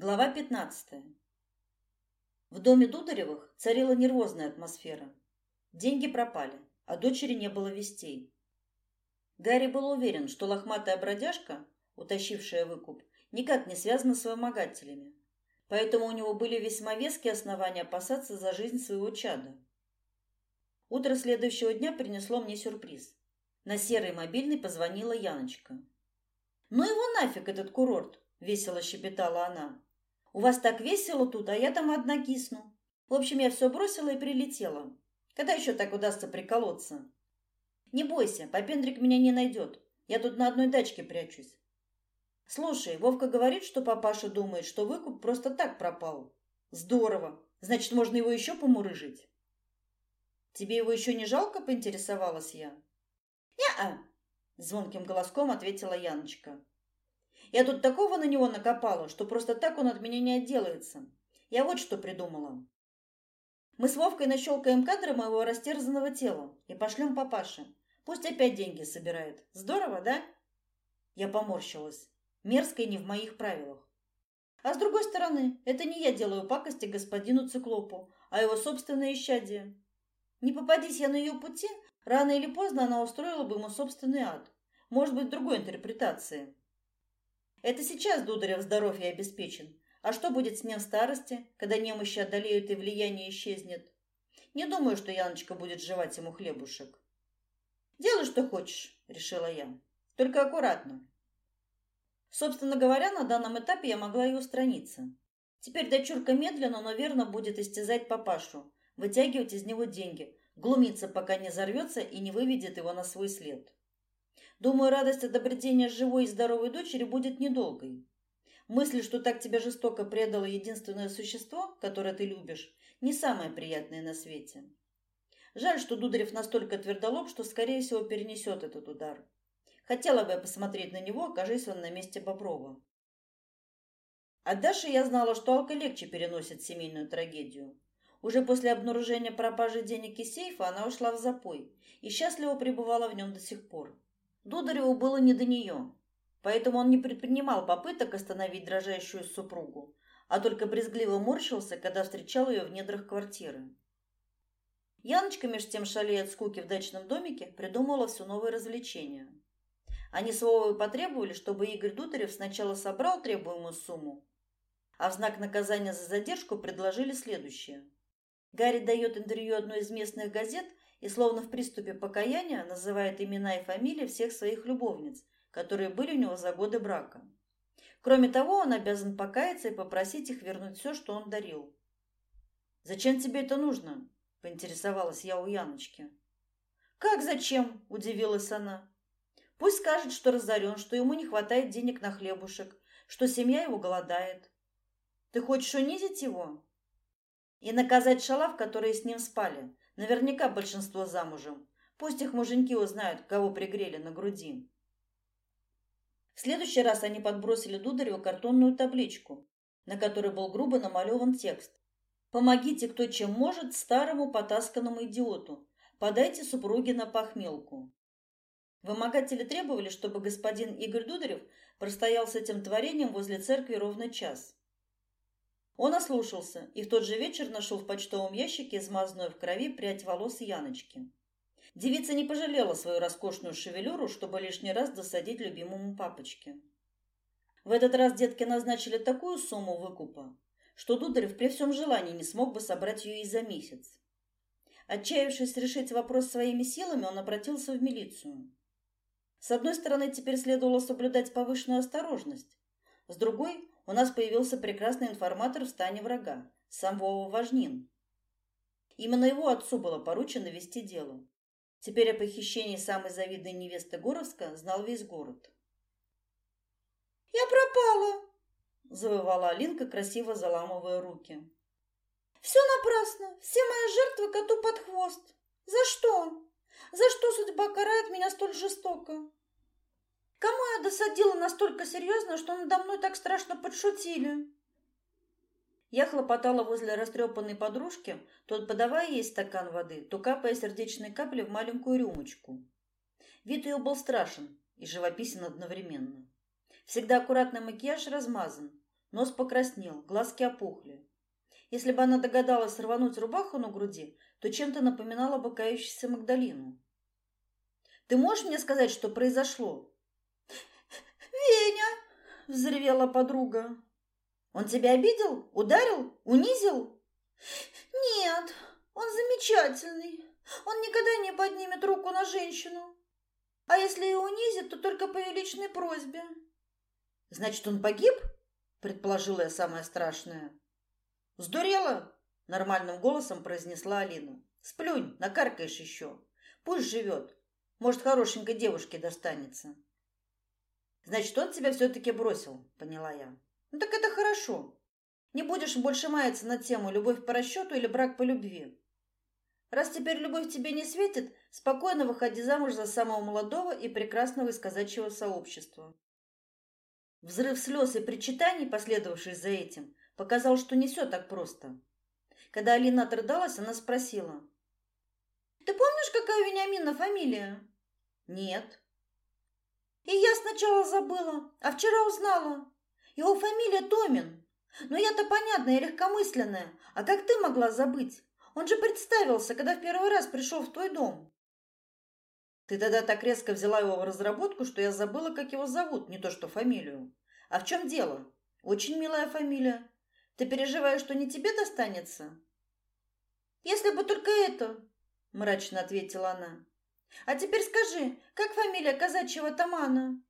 Глава 15. В доме Дударевых царила нервозная атмосфера. Деньги пропали, а дочери не было вестей. Гарри был уверен, что лохматая бродяжка, утащившая выкуп, никак не связана с вымогателями. Поэтому у него были весьма веские основания опасаться за жизнь своего чада. Утро следующего дня принесло мне сюрприз. На серый мобильный позвонила Яночка. «Ну его нафиг, этот курорт!» — весело щебетала она. У вас так весело тут, а я там одна кисну. В общем, я все бросила и прилетела. Когда еще так удастся приколоться? Не бойся, Попендрик меня не найдет. Я тут на одной дачке прячусь. Слушай, Вовка говорит, что папаша думает, что выкуп просто так пропал. Здорово. Значит, можно его еще помурыжить. Тебе его еще не жалко, поинтересовалась я. Не-а, звонким голоском ответила Яночка. Я тут такого на него накопала, что просто так он от меня не отделается. Я вот что придумала. Мы с Вовкой нащелкаем кадры моего растерзанного тела и пошлем папаше. Пусть опять деньги собирает. Здорово, да? Я поморщилась. Мерзко и не в моих правилах. А с другой стороны, это не я делаю пакости господину Циклопу, а его собственное исчадие. Не попадись я на ее пути, рано или поздно она устроила бы ему собственный ад. Может быть, другой интерпретации. Это сейчас Дударев здоровье обеспечен. А что будет с ним в старости, когда немощи одолеют и влияние исчезнет? Не думаю, что Яночка будет жевать ему хлебушек. Делай, что хочешь, решила я. Только аккуратно. Собственно говоря, на данном этапе я могла и устраниться. Теперь дочурка медленно, но верно будет истязать папашу, вытягивать из него деньги, глумиться, пока не взорвется и не выведет его на свой след. Думаю, радость от обретения живой и здоровой дочери будет недолгой. Мысль, что так тебя жестоко предало единственное существо, которое ты любишь, не самое приятное на свете. Жаль, что Дударев настолько твердолоб, что, скорее всего, перенесет этот удар. Хотела бы я посмотреть на него, окажись он на месте Боброва. От Даши я знала, что Алка легче переносит семейную трагедию. Уже после обнаружения пропажи денег из сейфа она ушла в запой и счастливо пребывала в нем до сих пор. Дудареву было не до нее, поэтому он не предпринимал попыток остановить дрожащую супругу, а только брезгливо морщился, когда встречал ее в недрах квартиры. Яночка, меж тем шалея от скуки в дачном домике, придумала все новые развлечения. Они с Вовой потребовали, чтобы Игорь Дударев сначала собрал требуемую сумму, а в знак наказания за задержку предложили следующее. Гарри дает интервью одной из местных газет и словно в приступе покаяния называет имена и фамилии всех своих любовниц, которые были у него за годы брака. Кроме того, он обязан покаяться и попросить их вернуть все, что он дарил. «Зачем тебе это нужно?» – поинтересовалась я у Яночки. «Как зачем?» – удивилась она. «Пусть скажет, что разорен, что ему не хватает денег на хлебушек, что семья его голодает. Ты хочешь унизить его?» «И наказать шалав, которые с ним спали, Наверняка большинство замужем. Пусть их муженьки узнают, кого пригрели на груди. В следующий раз они подбросили Дудареву картонную табличку, на которой был грубо намалеван текст. «Помогите, кто чем может, старому потасканному идиоту. Подайте супруге на похмелку». Вымогатели требовали, чтобы господин Игорь Дударев простоял с этим творением возле церкви ровно час. Он ослушался и в тот же вечер нашел в почтовом ящике измазанную в крови прядь волос Яночки. Девица не пожалела свою роскошную шевелюру, чтобы лишний раз досадить любимому папочке. В этот раз детки назначили такую сумму выкупа, что Дударев при всем желании не смог бы собрать ее и за месяц. Отчаявшись решить вопрос своими силами, он обратился в милицию. С одной стороны, теперь следовало соблюдать повышенную осторожность, с другой у нас появился прекрасный информатор в стане врага, сам Вова Важнин. Именно его отцу было поручено вести дело. Теперь о похищении самой завидной невесты Горовска знал весь город. «Я пропала!» – завывала Алинка, красиво заламывая руки. «Все напрасно! Все мои жертвы коту под хвост! За что? За что судьба карает меня столь жестоко?» Кому я досадила настолько серьезно, что надо мной так страшно подшутили? Я хлопотала возле растрепанной подружки, то подавая ей стакан воды, то капая сердечные капли в маленькую рюмочку. Вид ее был страшен и живописен одновременно. Всегда аккуратный макияж размазан, Нос покраснел, глазки опухли. Если бы она догадалась рвануть рубаху на груди, то чем-то напоминала бы кающуюся Магдалину. «Ты можешь мне сказать, что произошло?» «Веня!» — взревела подруга. «Он тебя обидел? Ударил? Унизил?» «Нет, он замечательный. Он никогда не поднимет руку на женщину. А если и унизит, то только по ее личной просьбе». «Значит, он погиб?» — предположила я самое страшное. «Сдурела?» — нормальным голосом произнесла Алина. «Сплюнь, накаркаешь еще. Пусть живет. Может, хорошенькой девушке достанется». «Значит, он тебя все-таки бросил», — поняла я. «Ну так это хорошо. Не будешь больше маяться на тему любовь по расчету или брак по любви. Раз теперь любовь тебе не светит, спокойно выходи замуж за самого молодого и прекрасного из казачьего сообщества». Взрыв слез и причитаний, последовавший за этим, показал, что не все так просто. Когда Алина отрыдалась, она спросила. «Ты помнишь, какая у Вениамина фамилия?» «Нет». «И я сначала забыла, а вчера узнала. Его фамилия Томин. Но я-то понятная и легкомысленная. А как ты могла забыть? Он же представился, когда в первый раз пришел в твой дом». Ты тогда так резко взяла его в разработку, что я забыла, как его зовут, не то что фамилию. А в чем дело? Очень милая фамилия. Ты переживаешь, что не тебе достанется? Если бы только это, мрачно ответила она. А теперь скажи, как фамилия казачьего тамана?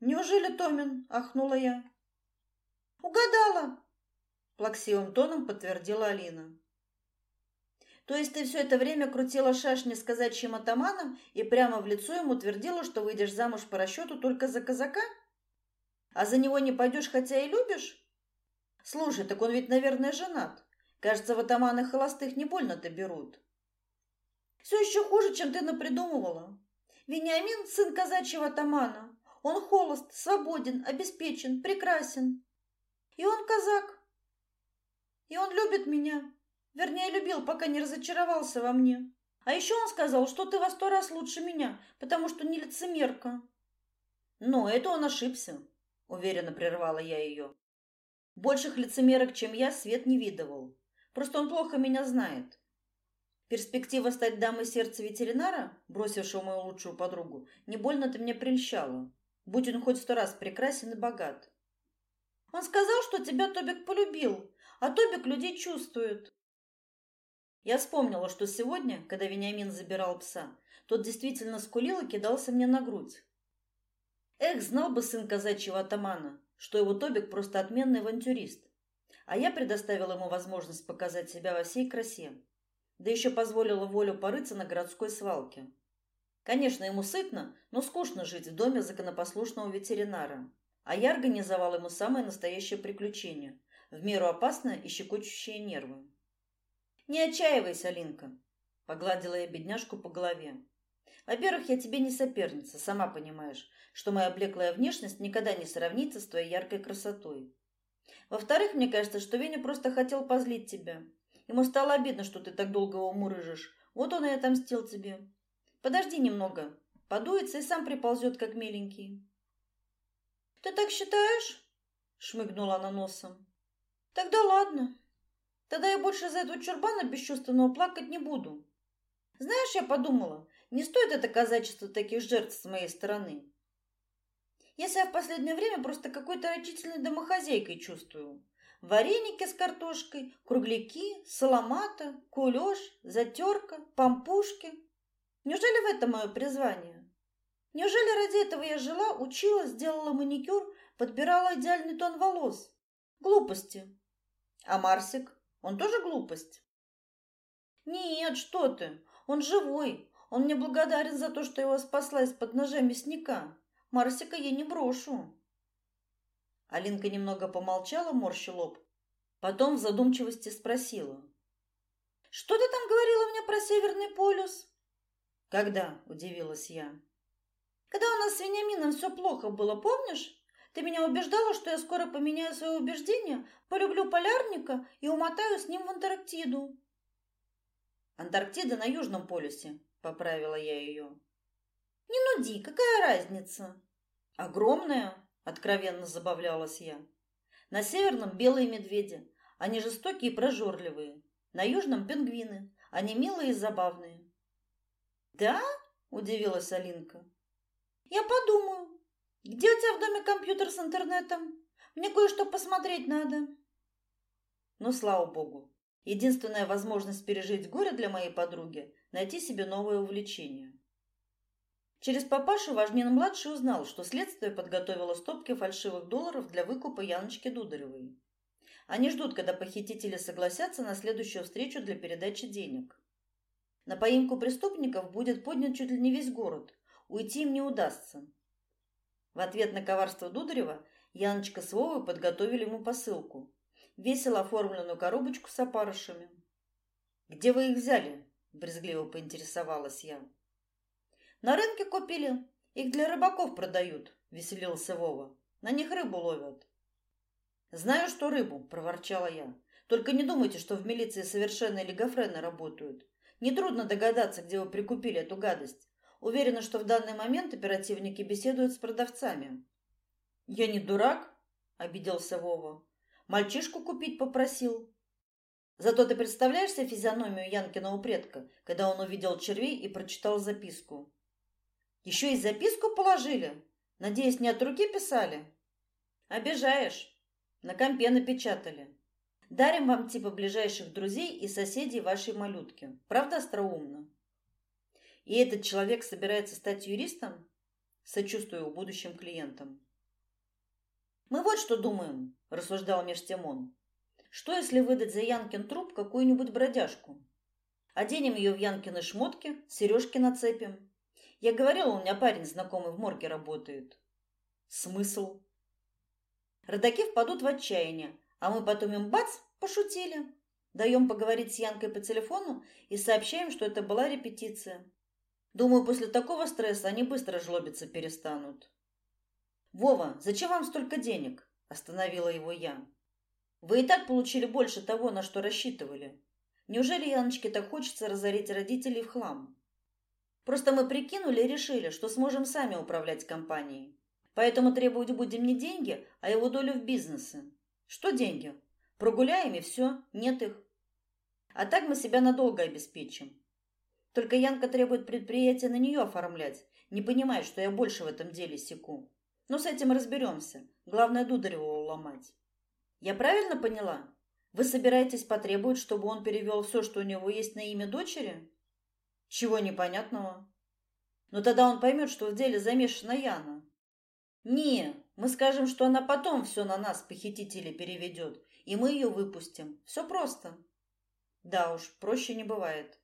Неужели Томин? ахнула я. Угадала, плаксивым тоном подтвердила Алина. То есть ты все это время крутила шашни с казачьим атаманом и прямо в лицо ему твердила, что выйдешь замуж по расчету только за казака? А за него не пойдешь, хотя и любишь? Слушай, так он ведь, наверное, женат. Кажется, в атаманы холостых не больно-то берут. Все еще хуже, чем ты напридумывала. Вениамин – сын казачьего атамана. Он холост, свободен, обеспечен, прекрасен. И он казак. И он любит меня. Вернее, любил, пока не разочаровался во мне. А еще он сказал, что ты во сто раз лучше меня, потому что не лицемерка. Но это он ошибся, уверенно прервала я ее. Больших лицемерок, чем я, Свет не видывал. Просто он плохо меня знает. Перспектива стать дамой сердца ветеринара, бросившего мою лучшую подругу, не больно-то мне прельщала. Будь он хоть сто раз прекрасен и богат. Он сказал, что тебя Тобик полюбил, а Тобик людей чувствует. Я вспомнила, что сегодня, когда Вениамин забирал пса, тот действительно скулил и кидался мне на грудь. Эх, знал бы сын казачьего атамана, что его Тобик просто отменный авантюрист. А я предоставила ему возможность показать себя во всей красе. Да еще позволила волю порыться на городской свалке. Конечно, ему сытно, но скучно жить в доме законопослушного ветеринара. А я организовала ему самое настоящее приключение, в меру опасное и щекочущее нервы. «Не отчаивайся, Алинка», — погладила я бедняжку по голове. «Во-первых, я тебе не соперница, сама понимаешь, что моя блеклая внешность никогда не сравнится с твоей яркой красотой. Во-вторых, мне кажется, что Веня просто хотел позлить тебя. Ему стало обидно, что ты так долго его мурыжишь. Вот он и отомстил тебе. Подожди немного. Подуется и сам приползет, как миленький. Ты так считаешь? шмыгнула она носом. Тогда ладно. Тогда я больше за этого чурбана бесчувственного плакать не буду. Знаешь, я подумала, не стоит это казачество таких жертв с моей стороны. Я себя в последнее время просто какой-то рачительной домохозяйкой чувствую. Вареники с картошкой, кругляки, саламата, кулеш, затерка, пампушки. Неужели в этом мое призвание? Неужели ради этого я жила, училась, делала маникюр, подбирала идеальный тон волос? Глупости. А Марсик? Он тоже глупость? Нет, что ты? Он живой. Он мне благодарен за то, что его спасла из-под ножа мясника. Марсика я не брошу. Алинка немного помолчала, морща лоб, потом в задумчивости спросила: "Что ты там говорила мне про Северный полюс?" "Когда?" удивилась я. "Когда у нас с Вениамином все плохо было, помнишь? Ты меня убеждала, что я скоро поменяю свое убеждение, полюблю полярника и умотаю с ним в Антарктиду". Антарктида на Южном полюсе, поправила я ее. Не нуди, какая разница? Огромная, откровенно забавлялась я. На северном белые медведи, они жестокие и прожорливые. На южном пингвины, они милые и забавные. Да? удивилась Алинка. Я подумаю. Где у тебя в доме компьютер с интернетом? Мне кое-что посмотреть надо. Ну, слава богу. Единственная возможность пережить горе для моей подруги найти себе новое увлечение. Через папашу Важнин-младший узнал, что следствие подготовило стопки фальшивых долларов для выкупа Яночки Дударевой. Они ждут, когда похитители согласятся на следующую встречу для передачи денег. На поимку преступников будет поднят чуть ли не весь город. Уйти им не удастся. В ответ на коварство Дударева Яночка с Вовой подготовили ему посылку. Весело оформленную коробочку с опарышами. «Где вы их взяли?» – брезгливо поинтересовалась я. «На рынке купили. Их для рыбаков продают», – веселился Вова. «На них рыбу ловят». «Знаю, что рыбу», – проворчала я. «Только не думайте, что в милиции совершенные легофрены работают. Нетрудно догадаться, где вы прикупили эту гадость. Уверена, что в данный момент оперативники беседуют с продавцами». «Я не дурак», – обиделся Вова. «Мальчишку купить попросил». Зато ты представляешь себе физиономию Янкиного предка, когда он увидел червей и прочитал записку. Еще и записку положили? Надеюсь, не от руки писали? Обижаешь. На компе напечатали. Дарим вам типа ближайших друзей и соседей вашей малютки. Правда остроумно? И этот человек собирается стать юристом? Сочувствую будущим клиентам. Мы вот что думаем, рассуждал меж тем он. Что, если выдать за Янкин труп какую-нибудь бродяжку? Оденем ее в Янкины шмотки, сережки нацепим. Я говорил, у меня парень знакомый в морге работает. Смысл? Родаки впадут в отчаяние, а мы потом им бац, пошутили. Даем поговорить с Янкой по телефону и сообщаем, что это была репетиция. Думаю, после такого стресса они быстро жлобиться перестанут. Вова, зачем вам столько денег? остановила его я. Вы и так получили больше того, на что рассчитывали. Неужели Яночке так хочется разорить родителей в хлам? Просто мы прикинули и решили, что сможем сами управлять компанией. Поэтому требовать будем не деньги, а его долю в бизнесе. Что деньги? Прогуляем и все, нет их. А так мы себя надолго обеспечим. Только Янка требует предприятие на нее оформлять, не понимает, что я больше в этом деле секу. Но с этим разберемся. Главное Дударева уломать. Я правильно поняла? Вы собираетесь потребовать, чтобы он перевел все, что у него есть на имя дочери? Чего непонятного? Но тогда он поймет, что в деле замешана Яна. Не, мы скажем, что она потом все на нас, похитителей, переведет, и мы ее выпустим. Все просто. Да уж, проще не бывает.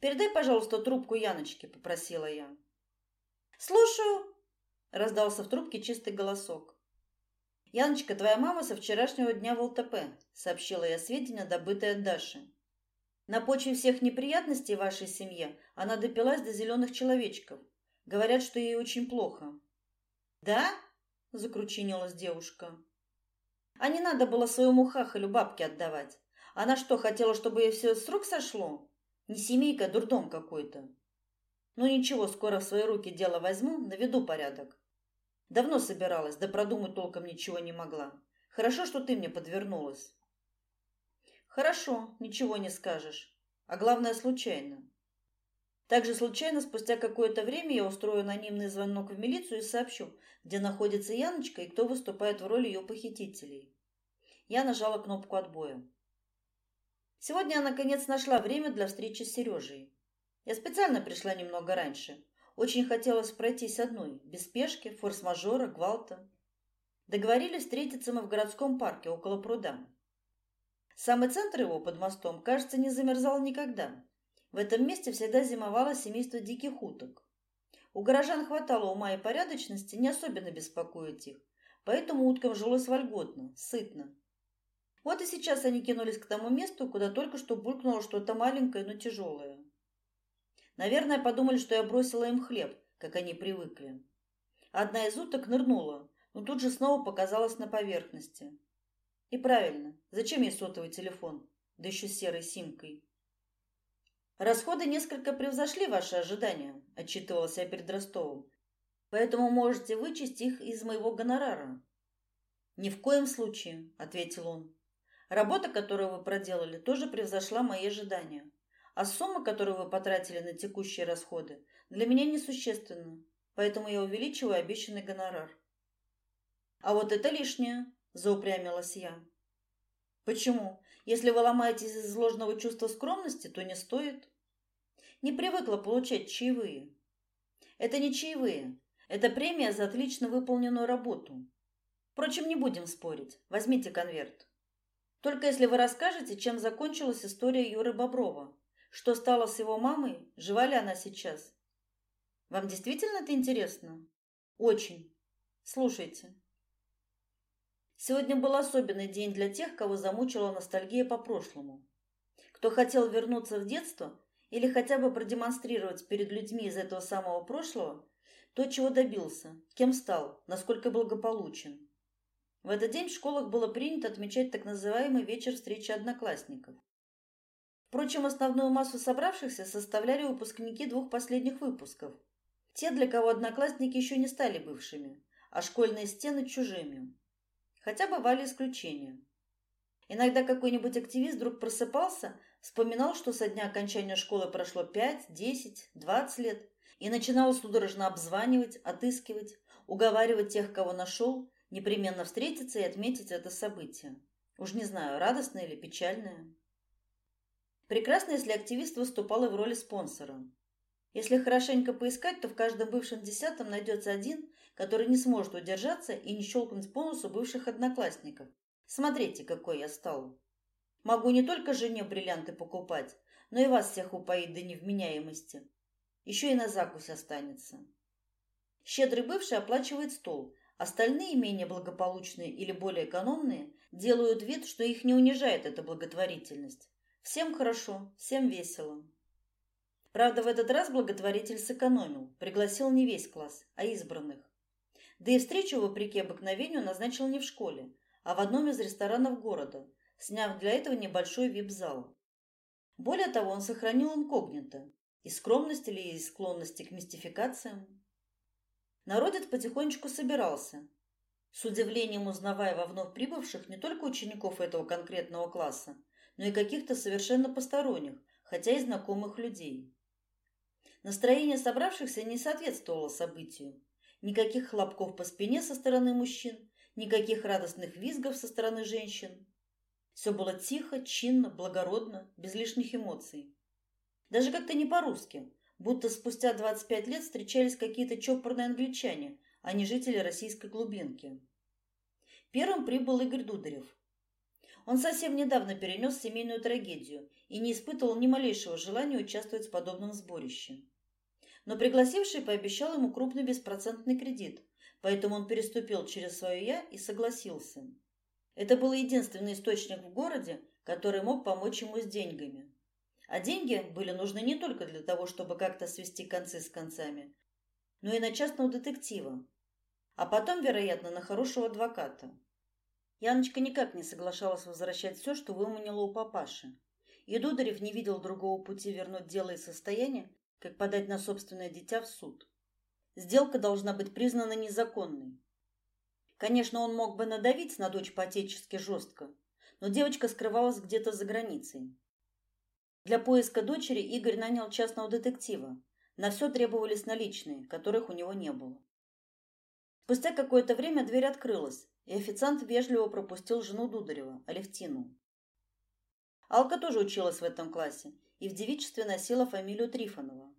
Передай, пожалуйста, трубку Яночке, попросила я. Слушаю, раздался в трубке чистый голосок. Яночка, твоя мама со вчерашнего дня в ЛТП, сообщила я сведения, добытые от Даши. На почве всех неприятностей в вашей семье она допилась до зеленых человечков. Говорят, что ей очень плохо. Да? закручинилась девушка. А не надо было своему хахалю бабки отдавать. Она что, хотела, чтобы ей все с рук сошло? Не семейка, а дурдом какой-то. Ну ничего, скоро в свои руки дело возьму, наведу порядок. Давно собиралась, да продумать толком ничего не могла. Хорошо, что ты мне подвернулась. Хорошо, ничего не скажешь. А главное, случайно. Также случайно, спустя какое-то время, я устрою анонимный звонок в милицию и сообщу, где находится Яночка и кто выступает в роли ее похитителей. Я нажала кнопку отбоя. Сегодня я наконец нашла время для встречи с Сережей. Я специально пришла немного раньше. Очень хотелось пройтись одной, без спешки, форс-мажора, гвалта. Договорились встретиться мы в городском парке около пруда. Самый центр его под мостом, кажется, не замерзал никогда. В этом месте всегда зимовало семейство диких уток. У горожан хватало ума и порядочности не особенно беспокоить их, поэтому уткам жилось вольготно, сытно. Вот и сейчас они кинулись к тому месту, куда только что булькнуло что-то маленькое, но тяжелое. Наверное, подумали, что я бросила им хлеб, как они привыкли. Одна из уток нырнула, но тут же снова показалась на поверхности. И правильно, зачем ей сотовый телефон, да еще серой симкой? Расходы несколько превзошли ваши ожидания, отчитывался я перед Ростовым. Поэтому можете вычесть их из моего гонорара. Ни в коем случае, ответил он. Работа, которую вы проделали, тоже превзошла мои ожидания. А сумма, которую вы потратили на текущие расходы, для меня несущественна, поэтому я увеличиваю обещанный гонорар. А вот это лишнее, заупрямилась я. Почему? Если вы ломаетесь из ложного чувства скромности, то не стоит. Не привыкла получать чаевые. Это не чаевые, это премия за отлично выполненную работу. Впрочем, не будем спорить. Возьмите конверт. Только если вы расскажете, чем закончилась история Юры Боброва, что стало с его мамой, жива ли она сейчас. Вам действительно это интересно? Очень. Слушайте. Сегодня был особенный день для тех, кого замучила ностальгия по прошлому. Кто хотел вернуться в детство или хотя бы продемонстрировать перед людьми из этого самого прошлого то, чего добился, кем стал, насколько благополучен. В этот день в школах было принято отмечать так называемый вечер встречи одноклассников. Впрочем, основную массу собравшихся составляли выпускники двух последних выпусков. Те, для кого одноклассники еще не стали бывшими, а школьные стены чужими. Хотя бывали исключения. Иногда какой-нибудь активист вдруг просыпался, вспоминал, что со дня окончания школы прошло 5, 10, 20 лет, и начинал судорожно обзванивать, отыскивать, уговаривать тех, кого нашел, непременно встретиться и отметить это событие. Уж не знаю, радостное или печальное. Прекрасно, если активист выступал и в роли спонсора. Если хорошенько поискать, то в каждом бывшем десятом найдется один, который не сможет удержаться и не щелкнуть по носу бывших одноклассников. Смотрите, какой я стал. Могу не только жене бриллианты покупать, но и вас всех упоить до невменяемости. Еще и на закусь останется. Щедрый бывший оплачивает стол. Остальные, менее благополучные или более экономные, делают вид, что их не унижает эта благотворительность. Всем хорошо, всем весело. Правда, в этот раз благотворитель сэкономил, пригласил не весь класс, а избранных. Да и встречу, вопреки обыкновению, назначил не в школе, а в одном из ресторанов города, сняв для этого небольшой вип-зал. Более того, он сохранил инкогнито, из скромности или из склонности к мистификациям. Народец потихонечку собирался, с удивлением узнавая во вновь прибывших не только учеников этого конкретного класса, но и каких-то совершенно посторонних, хотя и знакомых людей. Настроение собравшихся не соответствовало событию. Никаких хлопков по спине со стороны мужчин, никаких радостных визгов со стороны женщин. Все было тихо, чинно, благородно, без лишних эмоций. Даже как-то не по-русски, будто спустя 25 лет встречались какие-то чопорные англичане, а не жители российской глубинки. Первым прибыл Игорь Дударев. Он совсем недавно перенес семейную трагедию и не испытывал ни малейшего желания участвовать в подобном сборище но пригласивший пообещал ему крупный беспроцентный кредит, поэтому он переступил через свое «я» и согласился. Это был единственный источник в городе, который мог помочь ему с деньгами. А деньги были нужны не только для того, чтобы как-то свести концы с концами, но и на частного детектива, а потом, вероятно, на хорошего адвоката. Яночка никак не соглашалась возвращать все, что выманила у папаши. И Дударев не видел другого пути вернуть дело и состояние, как подать на собственное дитя в суд. Сделка должна быть признана незаконной. Конечно, он мог бы надавить на дочь по-отечески жестко, но девочка скрывалась где-то за границей. Для поиска дочери Игорь нанял частного детектива. На все требовались наличные, которых у него не было. Спустя какое-то время дверь открылась, и официант вежливо пропустил жену Дударева, Алевтину. Алка тоже училась в этом классе и в девичестве носила фамилию Трифонова.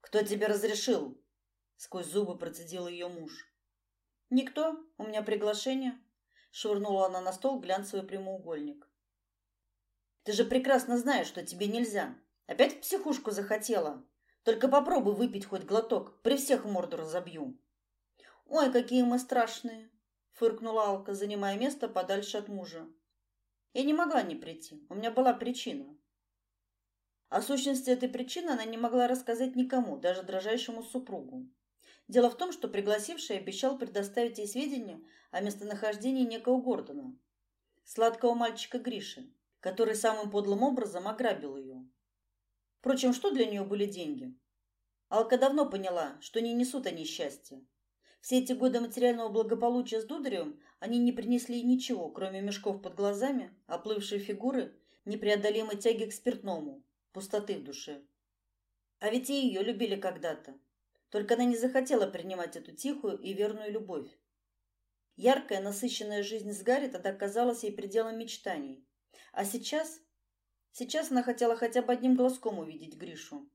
Кто тебе разрешил? сквозь зубы процедил ее муж. Никто, у меня приглашение, швырнула она на стол глянцевый прямоугольник. Ты же прекрасно знаешь, что тебе нельзя. Опять в психушку захотела. Только попробуй выпить хоть глоток, при всех морду разобью. Ой, какие мы страшные, фыркнула Алка, занимая место подальше от мужа. Я не могла не прийти. У меня была причина. О сущности этой причины она не могла рассказать никому, даже дрожайшему супругу. Дело в том, что пригласивший обещал предоставить ей сведения о местонахождении некого Гордона, сладкого мальчика Гриши, который самым подлым образом ограбил ее. Впрочем, что для нее были деньги? Алка давно поняла, что не несут они счастья. Все эти годы материального благополучия с Дударевым они не принесли ничего, кроме мешков под глазами, оплывшей фигуры, непреодолимой тяги к спиртному, пустоты в душе. А ведь и ее любили когда-то. Только она не захотела принимать эту тихую и верную любовь. Яркая, насыщенная жизнь с Гарри тогда казалась ей пределом мечтаний. А сейчас... Сейчас она хотела хотя бы одним глазком увидеть Гришу.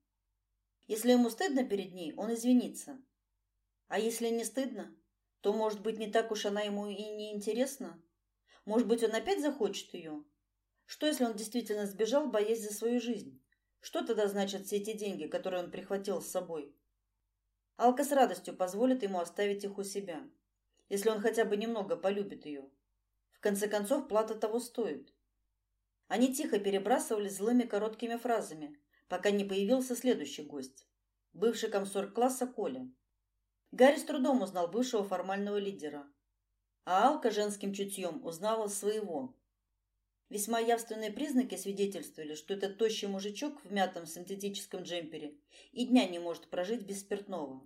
Если ему стыдно перед ней, он извинится. А если не стыдно, то, может быть, не так уж она ему и не интересна? Может быть, он опять захочет ее? Что, если он действительно сбежал, боясь за свою жизнь? Что тогда значат все эти деньги, которые он прихватил с собой? Алка с радостью позволит ему оставить их у себя, если он хотя бы немного полюбит ее. В конце концов, плата того стоит. Они тихо перебрасывались злыми короткими фразами, пока не появился следующий гость, бывший комсорг класса Коля. Гарри с трудом узнал бывшего формального лидера, а Алка женским чутьем узнала своего. Весьма явственные признаки свидетельствовали, что этот тощий мужичок в мятом синтетическом джемпере и дня не может прожить без спиртного.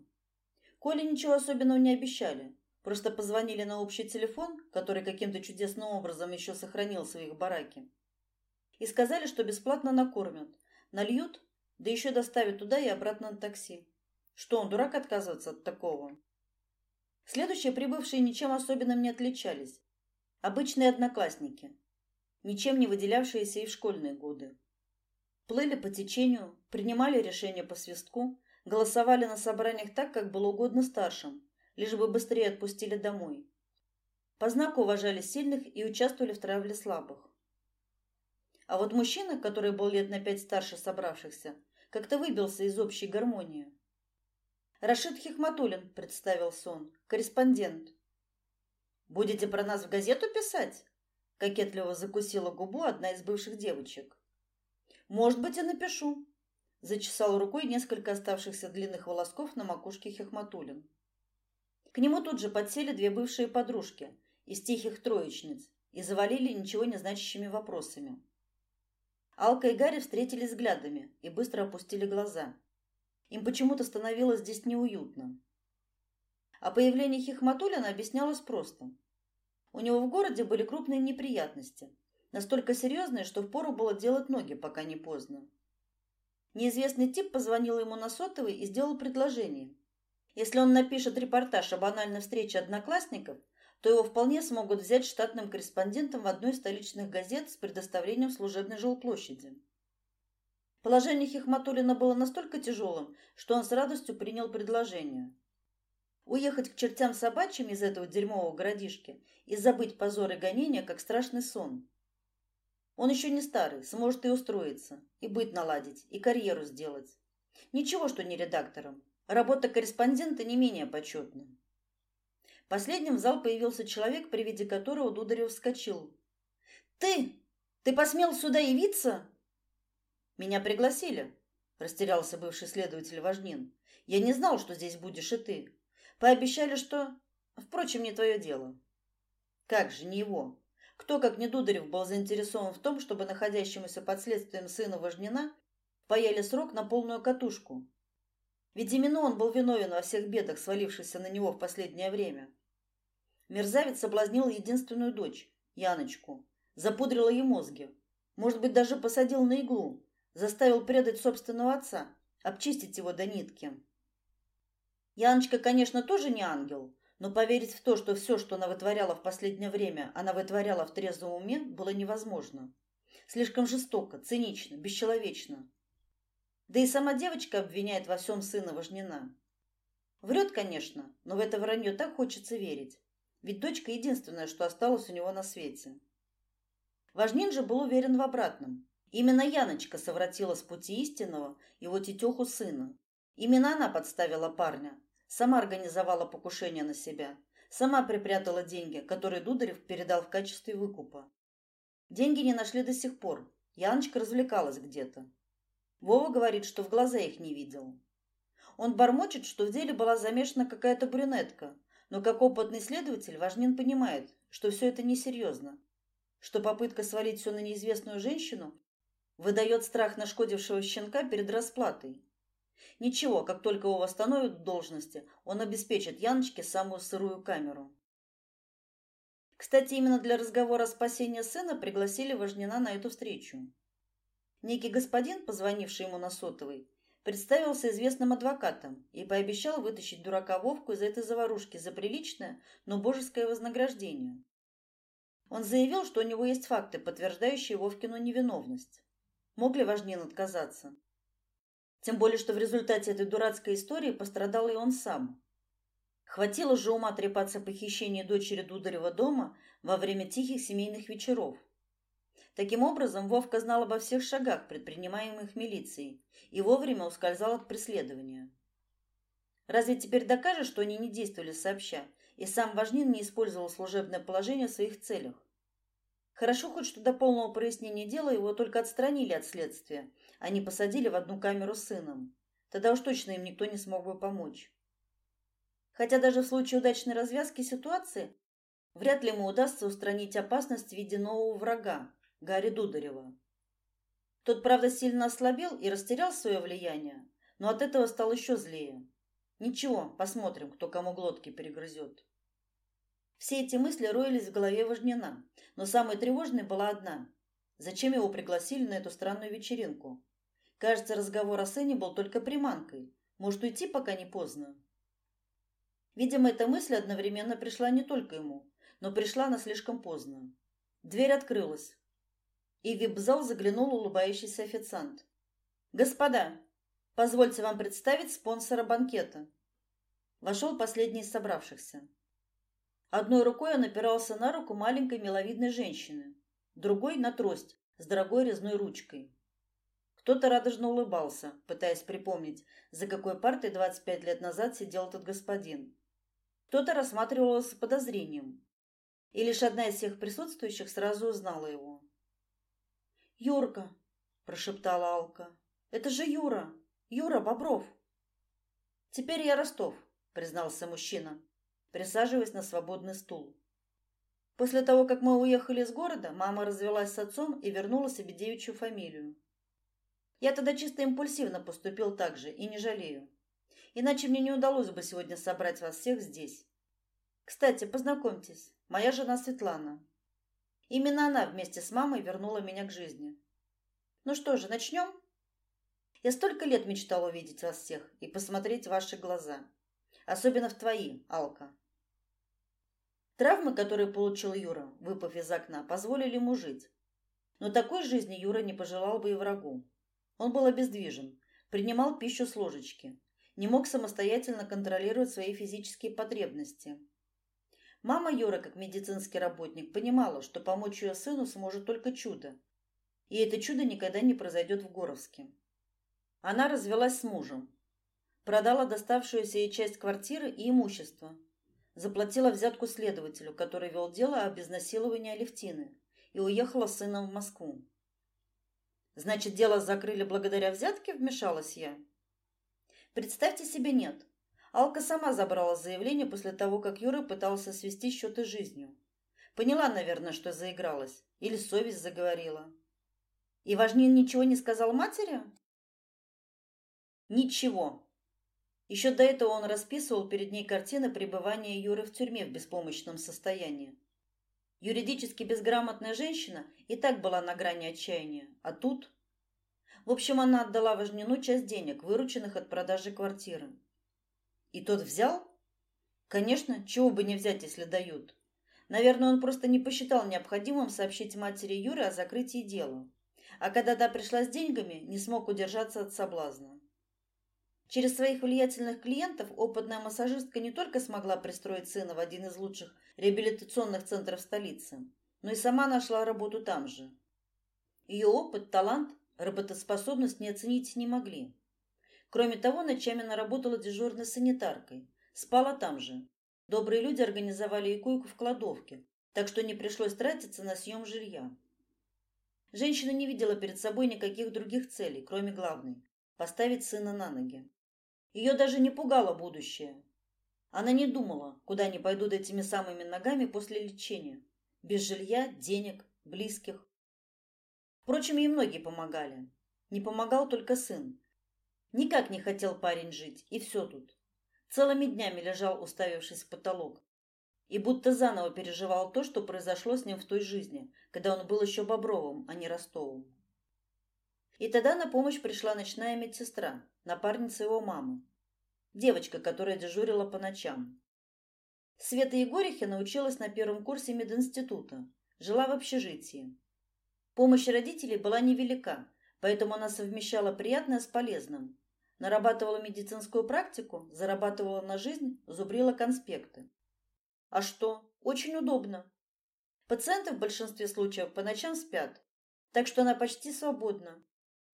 Коле ничего особенного не обещали, просто позвонили на общий телефон, который каким-то чудесным образом еще сохранился в их бараке, и сказали, что бесплатно накормят, нальют, да еще доставят туда и обратно на такси. Что он дурак отказываться от такого? Следующие прибывшие ничем особенным не отличались. Обычные одноклассники, ничем не выделявшиеся и в школьные годы. Плыли по течению, принимали решения по свистку, голосовали на собраниях так, как было угодно старшим, лишь бы быстрее отпустили домой. По знаку уважали сильных и участвовали в травле слабых. А вот мужчина, который был лет на пять старше собравшихся, как-то выбился из общей гармонии. Рашид Хихматуллин, представился он, корреспондент. Будете про нас в газету писать? Кокетливо закусила губу одна из бывших девочек. Может быть, и напишу. Зачесал рукой несколько оставшихся длинных волосков на макушке Хихматуллин. К нему тут же подсели две бывшие подружки из тихих троечниц и завалили ничего не значащими вопросами. Алка и Гарри встретились взглядами и быстро опустили глаза. Им почему-то становилось здесь неуютно. А появление Хихматулина объяснялось просто. У него в городе были крупные неприятности, настолько серьезные, что впору было делать ноги, пока не поздно. Неизвестный тип позвонил ему на сотовый и сделал предложение. Если он напишет репортаж о банальной встрече одноклассников, то его вполне смогут взять штатным корреспондентом в одной из столичных газет с предоставлением служебной жилплощади. Положение Хихматулина было настолько тяжелым, что он с радостью принял предложение. Уехать к чертям собачьим из этого дерьмового городишки и забыть позор и гонения, как страшный сон. Он еще не старый, сможет и устроиться, и быть наладить, и карьеру сделать. Ничего, что не редактором. Работа корреспондента не менее почетна. Последним в зал появился человек, при виде которого Дударев вскочил. «Ты! Ты посмел сюда явиться?» «Меня пригласили», — растерялся бывший следователь Важнин. «Я не знал, что здесь будешь и ты. Пообещали, что... Впрочем, не твое дело». «Как же, не его. Кто, как не Дударев, был заинтересован в том, чтобы находящемуся под следствием сына Важнина паяли срок на полную катушку?» Ведь именно он был виновен во всех бедах, свалившихся на него в последнее время. Мерзавец соблазнил единственную дочь, Яночку, запудрил ей мозги. Может быть, даже посадил на иглу, заставил предать собственного отца, обчистить его до нитки. Яночка, конечно, тоже не ангел, но поверить в то, что все, что она вытворяла в последнее время, она вытворяла в трезвом уме, было невозможно. Слишком жестоко, цинично, бесчеловечно. Да и сама девочка обвиняет во всем сына Важнина. Врет, конечно, но в это вранье так хочется верить. Ведь дочка единственное, что осталось у него на свете. Важнин же был уверен в обратном. Именно Яночка совратила с пути истинного его тетеху сына. Именно она подставила парня, сама организовала покушение на себя, сама припрятала деньги, которые Дударев передал в качестве выкупа. Деньги не нашли до сих пор. Яночка развлекалась где-то. Вова говорит, что в глаза их не видел. Он бормочет, что в деле была замешана какая-то брюнетка, но как опытный следователь Важнин понимает, что все это несерьезно, что попытка свалить все на неизвестную женщину выдает страх нашкодившего щенка перед расплатой. Ничего, как только его восстановят в должности, он обеспечит Яночке самую сырую камеру. Кстати, именно для разговора о спасении сына пригласили Важнина на эту встречу. Некий господин, позвонивший ему на сотовый, представился известным адвокатом и пообещал вытащить дурака Вовку из этой заварушки за приличное, но божеское вознаграждение. Он заявил, что у него есть факты, подтверждающие Вовкину невиновность. Мог ли Важнин отказаться? Тем более, что в результате этой дурацкой истории пострадал и он сам. Хватило же ума трепаться похищении дочери Дударева дома во время тихих семейных вечеров. Таким образом, Вовка знал обо всех шагах, предпринимаемых милицией, и вовремя ускользал от преследования. Разве теперь докажешь, что они не действовали сообща, и сам Важнин не использовал служебное положение в своих целях? Хорошо хоть, что до полного прояснения дела его только отстранили от следствия, не посадили в одну камеру с сыном. Тогда уж точно им никто не смог бы помочь. Хотя даже в случае удачной развязки ситуации вряд ли ему удастся устранить опасность в виде нового врага, Гарри Дударева. Тот, правда, сильно ослабел и растерял свое влияние, но от этого стал еще злее. Ничего, посмотрим, кто кому глотки перегрызет. Все эти мысли роились в голове Важнина, но самой тревожной была одна. Зачем его пригласили на эту странную вечеринку? Кажется, разговор о сыне был только приманкой. Может, уйти, пока не поздно? Видимо, эта мысль одновременно пришла не только ему, но пришла она слишком поздно. Дверь открылась, и в вип-зал заглянул улыбающийся официант. «Господа, позвольте вам представить спонсора банкета». Вошел последний из собравшихся. Одной рукой он опирался на руку маленькой миловидной женщины, другой – на трость с дорогой резной ручкой. Кто-то радостно улыбался, пытаясь припомнить, за какой партой 25 лет назад сидел этот господин. Кто-то рассматривал его с подозрением. И лишь одна из всех присутствующих сразу узнала его. «Юрка!» – прошептала Алка. «Это же Юра! Юра Бобров!» «Теперь я Ростов», – признался мужчина, присаживаясь на свободный стул. После того, как мы уехали из города, мама развелась с отцом и вернула себе девичью фамилию. Я тогда чисто импульсивно поступил так же и не жалею. Иначе мне не удалось бы сегодня собрать вас всех здесь. Кстати, познакомьтесь, моя жена Светлана. Именно она вместе с мамой вернула меня к жизни. Ну что же, начнем? Я столько лет мечтал увидеть вас всех и посмотреть в ваши глаза. Особенно в твои, Алка. Травмы, которые получил Юра, выпав из окна, позволили ему жить. Но такой жизни Юра не пожелал бы и врагу. Он был обездвижен, принимал пищу с ложечки, не мог самостоятельно контролировать свои физические потребности. Мама Юры, как медицинский работник, понимала, что помочь ее сыну сможет только чудо. И это чудо никогда не произойдет в Горовске. Она развелась с мужем, продала доставшуюся ей часть квартиры и имущества, заплатила взятку следователю, который вел дело о изнасиловании Алевтины, и уехала с сыном в Москву. Значит, дело закрыли благодаря взятке, вмешалась я. Представьте себе, нет. Алка сама забрала заявление после того, как Юра пытался свести счеты жизнью. Поняла, наверное, что заигралась. Или совесть заговорила. И Важнин ничего не сказал матери? Ничего. Еще до этого он расписывал перед ней картины пребывания Юры в тюрьме в беспомощном состоянии. Юридически безграмотная женщина и так была на грани отчаяния, а тут в общем, она отдала Важнину часть денег, вырученных от продажи квартиры. И тот взял? Конечно, чего бы не взять, если дают. Наверное, он просто не посчитал необходимым сообщить матери Юры о закрытии дела. А когда та пришла с деньгами, не смог удержаться от соблазна. Через своих влиятельных клиентов опытная массажистка не только смогла пристроить сына в один из лучших реабилитационных центров столицы, но и сама нашла работу там же. Ее опыт, талант Работоспособность не оценить не могли. Кроме того, ночами она работала дежурной санитаркой. Спала там же. Добрые люди организовали ей койку в кладовке, так что не пришлось тратиться на съем жилья. Женщина не видела перед собой никаких других целей, кроме главной – поставить сына на ноги. Ее даже не пугало будущее. Она не думала, куда они пойдут этими самыми ногами после лечения. Без жилья, денег, близких. Впрочем, ей многие помогали. Не помогал только сын. Никак не хотел парень жить, и все тут. Целыми днями лежал, уставившись в потолок. и будто заново переживал то, что произошло с ним в той жизни, когда он был еще Бобровым, а не Ростовым. И тогда на помощь пришла ночная медсестра, напарница его мамы, девочка, которая дежурила по ночам. Света Егорихина училась на первом курсе мединститута, жила в общежитии. Помощь родителей была невелика, поэтому она совмещала приятное с полезным. Нарабатывала медицинскую практику, зарабатывала на жизнь, зубрила конспекты. А что? Очень удобно. Пациенты в большинстве случаев по ночам спят, так что она почти свободна.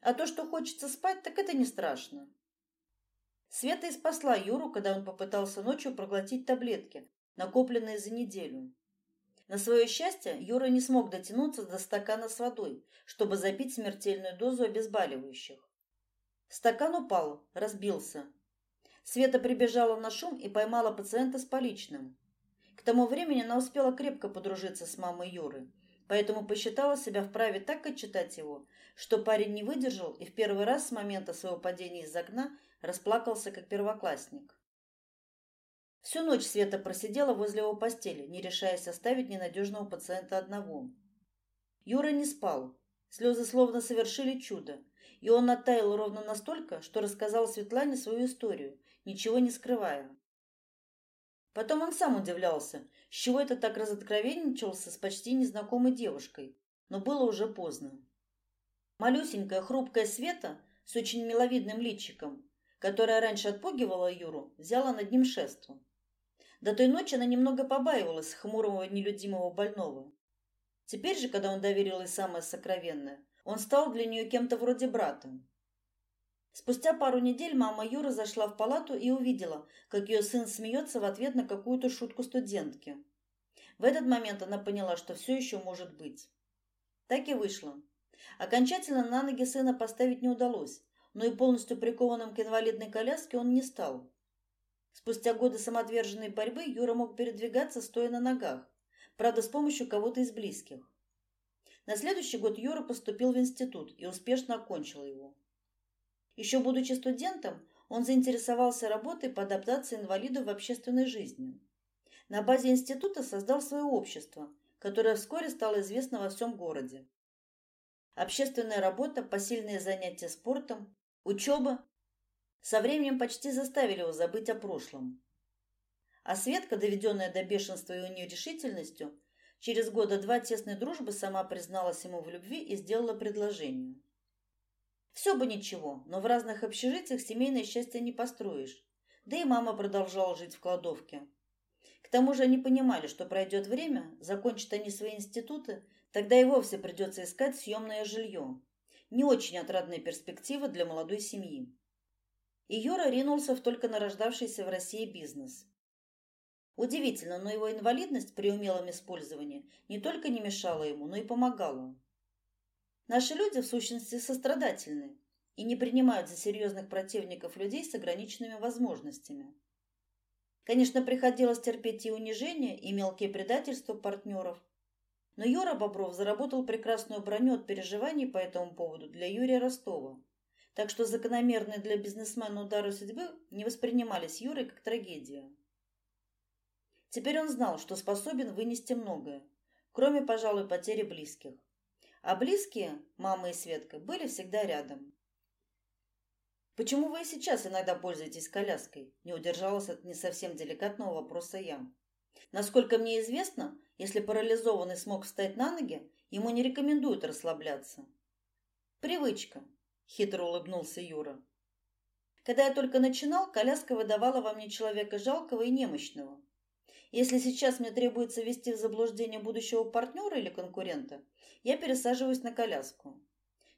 А то, что хочется спать, так это не страшно. Света и спасла Юру, когда он попытался ночью проглотить таблетки, накопленные за неделю. На свое счастье, Юра не смог дотянуться до стакана с водой, чтобы запить смертельную дозу обезболивающих. Стакан упал, разбился. Света прибежала на шум и поймала пациента с поличным. К тому времени она успела крепко подружиться с мамой Юры, поэтому посчитала себя вправе так отчитать его, что парень не выдержал и в первый раз с момента своего падения из окна расплакался как первоклассник. Всю ночь Света просидела возле его постели, не решаясь оставить ненадежного пациента одного. Юра не спал. Слезы словно совершили чудо, и он оттаял ровно настолько, что рассказал Светлане свою историю, ничего не скрывая. Потом он сам удивлялся, с чего это так разоткровенничался с почти незнакомой девушкой, но было уже поздно. Малюсенькая, хрупкая Света с очень миловидным личиком, которая раньше отпугивала Юру, взяла над ним шество. До той ночи она немного побаивалась хмурого нелюдимого больного. Теперь же, когда он доверил ей самое сокровенное, он стал для нее кем-то вроде брата. Спустя пару недель мама Юры зашла в палату и увидела, как ее сын смеется в ответ на какую-то шутку студентки. В этот момент она поняла, что все еще может быть. Так и вышло. Окончательно на ноги сына поставить не удалось, но и полностью прикованным к инвалидной коляске он не стал. Спустя годы самоотверженной борьбы Юра мог передвигаться стоя на ногах, правда, с помощью кого-то из близких. На следующий год Юра поступил в институт и успешно окончил его. Еще будучи студентом, он заинтересовался работой по адаптации инвалидов в общественной жизни. На базе института создал свое общество, которое вскоре стало известно во всем городе. Общественная работа, посильные занятия спортом, учеба со временем почти заставили его забыть о прошлом. А Светка, доведенная до бешенства его нерешительностью, через года два тесной дружбы сама призналась ему в любви и сделала предложение. Все бы ничего, но в разных общежитиях семейное счастье не построишь. Да и мама продолжала жить в кладовке. К тому же они понимали, что пройдет время, закончат они свои институты, тогда и вовсе придется искать съемное жилье. Не очень отрадная перспектива для молодой семьи. И Юра ринулся в только нарождавшийся в России бизнес. Удивительно, но его инвалидность при умелом использовании не только не мешала ему, но и помогала. Наши люди в сущности сострадательны и не принимают за серьезных противников людей с ограниченными возможностями. Конечно, приходилось терпеть и унижения, и мелкие предательства партнеров. Но Юра Бобров заработал прекрасную броню от переживаний по этому поводу для Юрия Ростова. Так что закономерные для бизнесмена удары судьбы не воспринимались Юрой как трагедия. Теперь он знал, что способен вынести многое, кроме, пожалуй, потери близких а близкие, мама и Светка, были всегда рядом. Почему вы и сейчас иногда пользуетесь коляской? Не удержалась от не совсем деликатного вопроса я. Насколько мне известно, если парализованный смог встать на ноги, ему не рекомендуют расслабляться. Привычка, хитро улыбнулся Юра. Когда я только начинал, коляска выдавала во мне человека жалкого и немощного. Если сейчас мне требуется ввести в заблуждение будущего партнера или конкурента, я пересаживаюсь на коляску.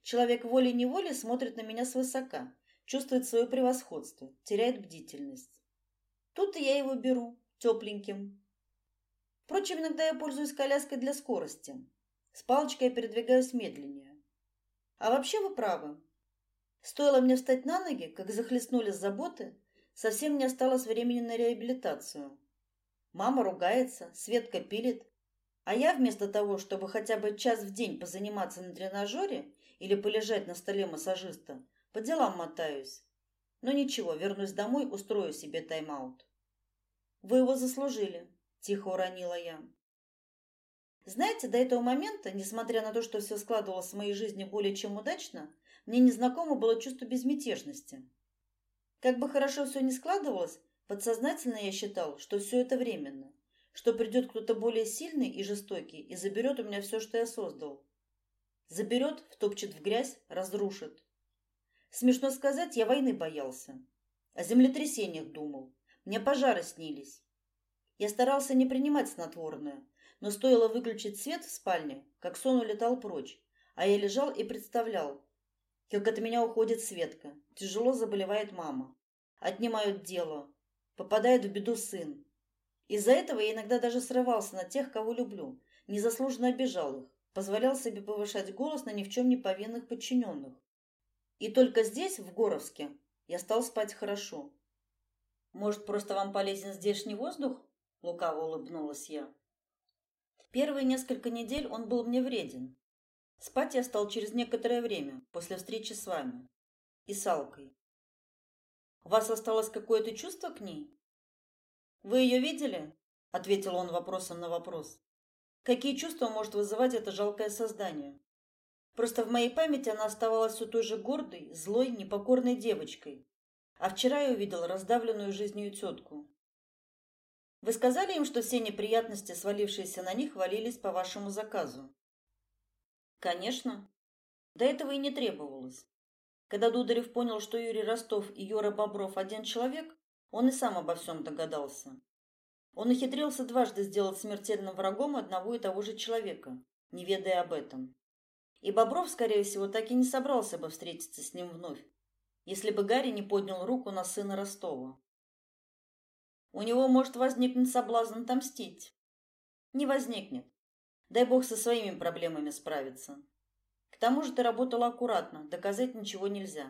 Человек волей-неволей смотрит на меня свысока, чувствует свое превосходство, теряет бдительность. Тут я его беру, тепленьким. Впрочем, иногда я пользуюсь коляской для скорости. С палочкой я передвигаюсь медленнее. А вообще вы правы. Стоило мне встать на ноги, как захлестнули заботы, совсем не осталось времени на реабилитацию. Мама ругается, Светка пилит, а я вместо того, чтобы хотя бы час в день позаниматься на тренажере или полежать на столе массажиста, по делам мотаюсь. Но ничего, вернусь домой, устрою себе тайм-аут. Вы его заслужили. тихо уронила я. Знаете, до этого момента, несмотря на то, что все складывалось в моей жизни более чем удачно, мне незнакомо было чувство безмятежности. Как бы хорошо все ни складывалось, подсознательно я считал, что все это временно, что придет кто-то более сильный и жестокий и заберет у меня все, что я создал. Заберет, втопчет в грязь, разрушит. Смешно сказать, я войны боялся. О землетрясениях думал. Мне пожары снились. Я старался не принимать снотворное, но стоило выключить свет в спальне, как сон улетал прочь, а я лежал и представлял, как от меня уходит Светка, тяжело заболевает мама, отнимают дело, попадает в беду сын. Из-за этого я иногда даже срывался на тех, кого люблю, незаслуженно обижал их, позволял себе повышать голос на ни в чем не повинных подчиненных. И только здесь, в Горовске, я стал спать хорошо. Может, просто вам полезен здешний воздух? Лукаво улыбнулась я. Первые несколько недель он был мне вреден. Спать я стал через некоторое время, после встречи с вами и с Алкой. У вас осталось какое-то чувство к ней? Вы ее видели? ответил он вопросом на вопрос. Какие чувства может вызывать это жалкое создание? Просто в моей памяти она оставалась все той же гордой, злой, непокорной девочкой. А вчера я увидел раздавленную жизнью тетку. Вы сказали им, что все неприятности, свалившиеся на них, валились по вашему заказу? Конечно. До этого и не требовалось. Когда Дударев понял, что Юрий Ростов и Юра Бобров один человек, он и сам обо всем догадался. Он ухитрился дважды сделать смертельным врагом одного и того же человека, не ведая об этом. И Бобров, скорее всего, так и не собрался бы встретиться с ним вновь, если бы Гарри не поднял руку на сына Ростова. У него может возникнуть соблазн отомстить. Не возникнет. Дай бог со своими проблемами справиться. К тому же ты работала аккуратно, доказать ничего нельзя.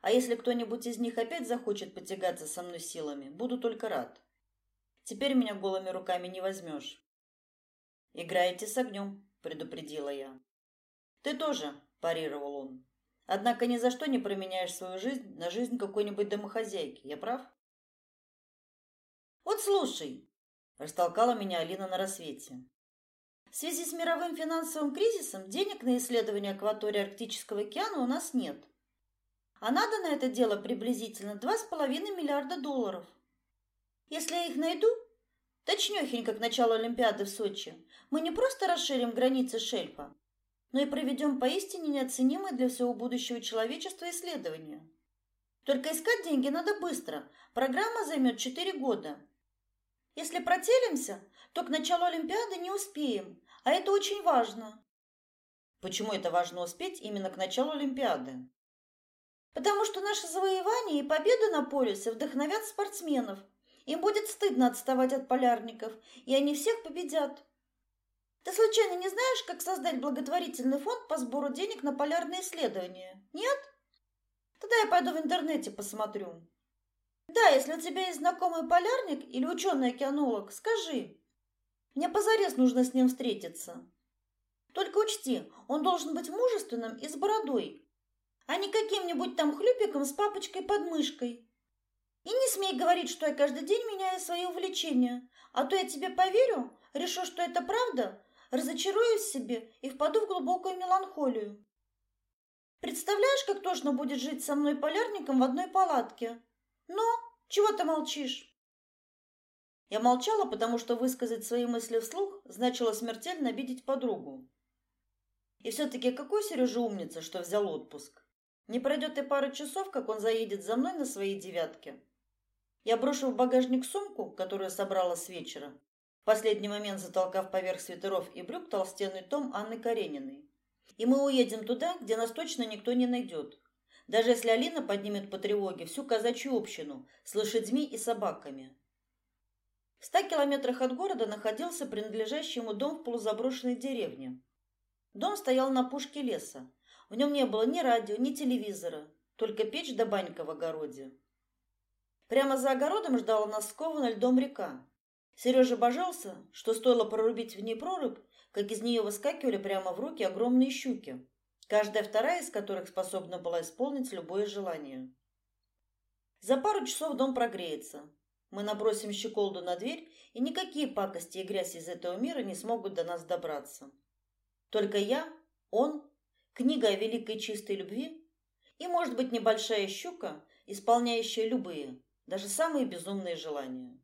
А если кто-нибудь из них опять захочет потягаться со мной силами, буду только рад. Теперь меня голыми руками не возьмешь. Играете с огнем, предупредила я. Ты тоже, парировал он. Однако ни за что не променяешь свою жизнь на жизнь какой-нибудь домохозяйки. Я прав? Вот слушай, растолкала меня Алина на рассвете. В связи с мировым финансовым кризисом денег на исследование акватории Арктического океана у нас нет. А надо на это дело приблизительно 2,5 миллиарда долларов. Если я их найду, точнёхенько к началу Олимпиады в Сочи, мы не просто расширим границы шельфа, но и проведем поистине неоценимое для всего будущего человечества исследование. Только искать деньги надо быстро. Программа займет 4 года. Если протелимся, то к началу Олимпиады не успеем, а это очень важно. Почему это важно успеть именно к началу Олимпиады? Потому что наши завоевания и победы на полюсе вдохновят спортсменов. Им будет стыдно отставать от полярников, и они всех победят. Ты случайно не знаешь, как создать благотворительный фонд по сбору денег на полярные исследования? Нет? Тогда я пойду в интернете посмотрю. Да, если у тебя есть знакомый полярник или ученый-океанолог, скажи. Мне позарез нужно с ним встретиться. Только учти, он должен быть мужественным и с бородой, а не каким-нибудь там хлюпиком с папочкой под мышкой. И не смей говорить, что я каждый день меняю свои увлечения, а то я тебе поверю, решу, что это правда, разочаруюсь в себе и впаду в глубокую меланхолию. Представляешь, как тошно будет жить со мной полярником в одной палатке? «Ну, чего ты молчишь?» Я молчала, потому что высказать свои мысли вслух значило смертельно обидеть подругу. И все-таки какой Сережа умница, что взял отпуск. Не пройдет и пары часов, как он заедет за мной на своей девятке. Я брошу в багажник сумку, которую собрала с вечера, в последний момент затолкав поверх свитеров и брюк толстенный том Анны Карениной. И мы уедем туда, где нас точно никто не найдет, даже если Алина поднимет по тревоге всю казачью общину с лошадьми и собаками. В ста километрах от города находился принадлежащий ему дом в полузаброшенной деревне. Дом стоял на пушке леса. В нем не было ни радио, ни телевизора, только печь да банька в огороде. Прямо за огородом ждала нас скованная льдом река. Сережа божался, что стоило прорубить в ней прорубь, как из нее выскакивали прямо в руки огромные щуки каждая вторая из которых способна была исполнить любое желание. За пару часов дом прогреется. Мы набросим щеколду на дверь, и никакие пакости и грязь из этого мира не смогут до нас добраться. Только я, он, книга о великой чистой любви и, может быть, небольшая щука, исполняющая любые, даже самые безумные желания.